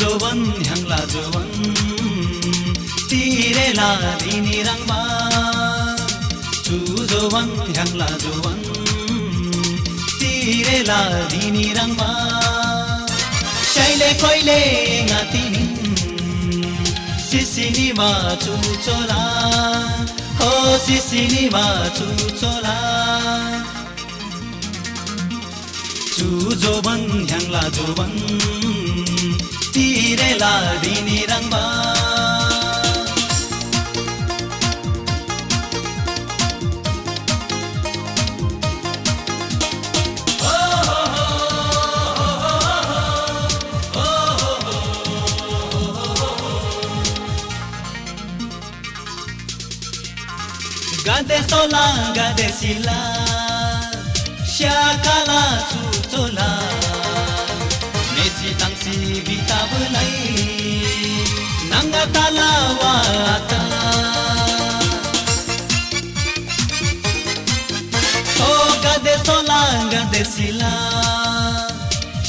जोवन ह्याङ्ला जोवन तिरेला दिनी रङमा जोवन ह्याङ्ला जोवन तिरेला दिनी रङमा कोइले गातिनी सिसिनीमा चुचोला। हो सिसिनीमा चुचोला। चुजोबन ह्याङ्ला जोबन तिरेला दिनी रङमा gade sola gade sila. Shakala chu chola nesi tangsi bitab nai nanga tala wata o gade sola gade sila.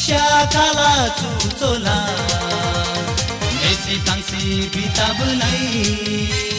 Shakala chu chola nesi tangsi bitab nai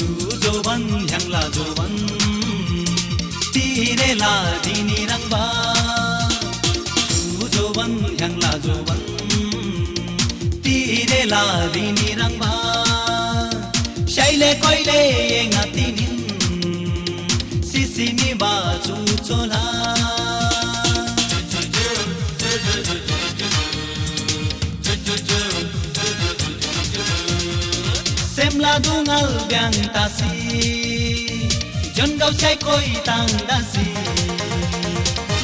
जोवन ह्याङ्ला जोवन तिरेला दिनी रङबा जोवन ह्याङ्ला जोवन तिरेला दिनी रङबा शैले कोइले गातिनिन् सिसिनी बाचु चोला। Semla dungal biang tasi jon gau chai koi tang dasi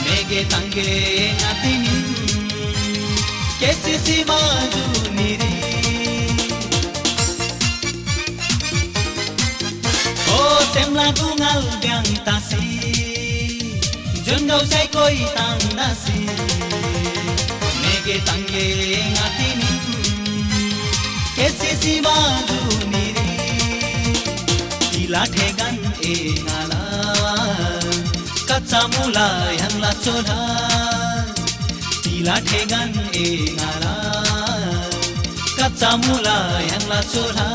mege tange atini kesi si maju niri oh semla dungal biang tasi jon gau chai koi tang dasi mege tange atini ठेगान ए नाला कच्चा मुला ह्याङ्ला चोला। तिला ठेगान ए नाला कच्चा मुला ह्याङ्ला चोला।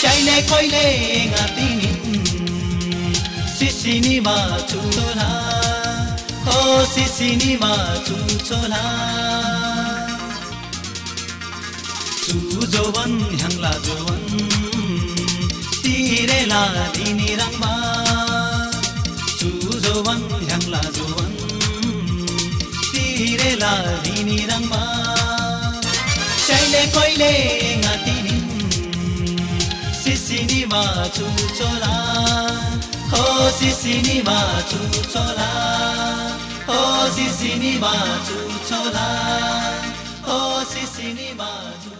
Shelley कोइले गातिनी सिसिनी बाचु चोला हो सिसिनी बाचु चोला जोवन ह्याङ्ला जोवन। तिरेला दिनी रङमा जोवन ह्याङ्ला जोवन तिरेला दिनी रङमा शैले कोइले गातिनी सिसिनी बाचु चोला हो सिसिनी बाचु चोला हो सिसिनी बाचु चोला हो सिसिनी बाचु